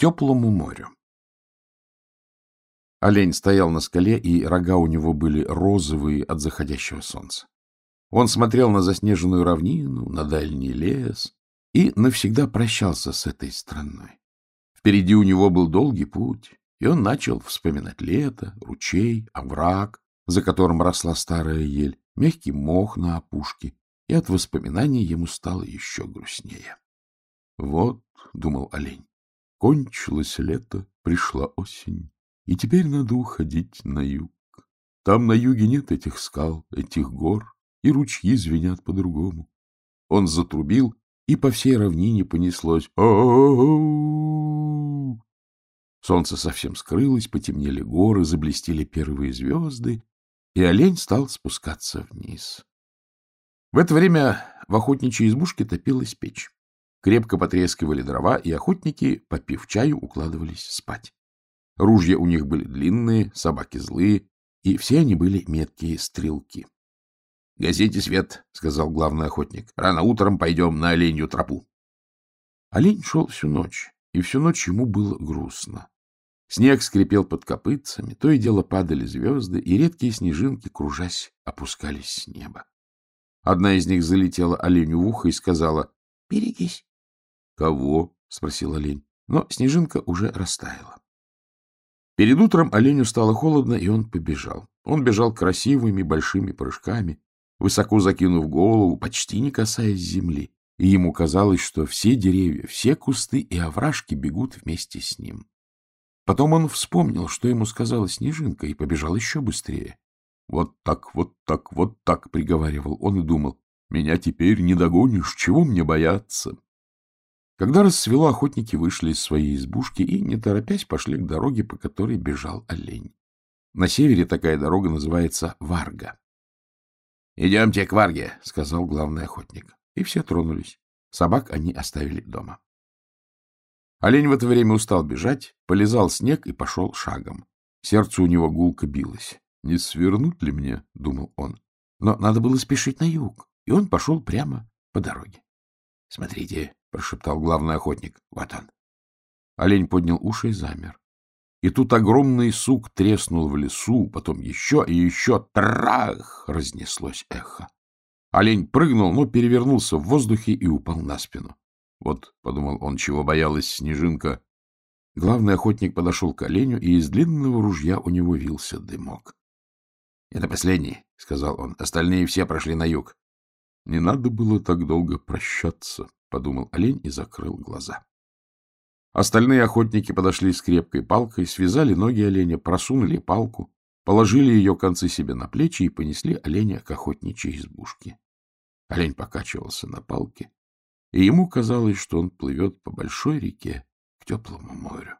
теплому морю. Олень стоял на скале, и рога у него были розовые от заходящего солнца. Он смотрел на заснеженную равнину, на дальний лес и навсегда прощался с этой страной. Впереди у него был долгий путь, и он начал вспоминать лето, ручей, овраг, за которым росла старая ель, мягкий мох на опушке, и от воспоминаний ему стало еще грустнее. «Вот», — думал олень, — «кончилось лето, пришла осень, и теперь надо уходить на юг. Там на юге нет этих скал, этих гор, и ручьи звенят по-другому». Он затрубил, и по всей равнине понеслось о Солнце совсем скрылось, потемнели горы, заблестели первые звезды, и олень стал спускаться вниз. В это время в охотничьей избушке топилась печь. Крепко потрескивали дрова, и охотники, попив чаю, укладывались спать. Ружья у них были длинные, собаки злые, и все они были меткие стрелки. — Гасите свет, — сказал главный охотник. — Рано утром пойдем на оленью тропу. Олень шел всю ночь, и всю ночь ему было грустно. Снег скрипел под копытцами, то и дело падали звезды, и редкие снежинки, кружась, опускались с неба. Одна из них залетела оленю в ухо и сказала «Берегись». «Кого?» — спросил олень. Но снежинка уже растаяла. Перед утром оленю стало холодно, и он побежал. Он бежал красивыми большими прыжками, высоко закинув голову, почти не касаясь земли, и ему казалось, что все деревья, все кусты и овражки бегут вместе с ним. Потом он вспомнил, что ему сказала Снежинка, и побежал еще быстрее. «Вот так, вот так, вот так», — приговаривал он и думал, «меня теперь не догонишь, чего мне бояться?» Когда рассвело, охотники вышли из своей избушки и, не торопясь, пошли к дороге, по которой бежал олень. На севере такая дорога называется Варга. — Идемте к Варге, — сказал главный охотник. И все тронулись. Собак они оставили дома. Олень в это время устал бежать, полезал снег и пошел шагом. Сердце у него гулко билось. «Не свернуть ли мне?» — думал он. Но надо было спешить на юг, и он пошел прямо по дороге. — Смотрите, — прошептал главный охотник. — Вот он. Олень поднял уши и замер. И тут огромный сук треснул в лесу, потом еще и еще трах разнеслось эхо. Олень прыгнул, но перевернулся в воздухе и упал на спину. Вот, — подумал он, — чего боялась снежинка. Главный охотник подошел к оленю, и из длинного ружья у него вился дымок. — Это последний, — сказал он. — Остальные все прошли на юг. — Не надо было так долго прощаться, — подумал олень и закрыл глаза. Остальные охотники подошли с крепкой палкой, связали ноги оленя, просунули палку, положили ее концы себе на плечи и понесли оленя к охотничьей избушке. Олень покачивался на палке, и ему казалось, что он плывет по большой реке к теплому морю.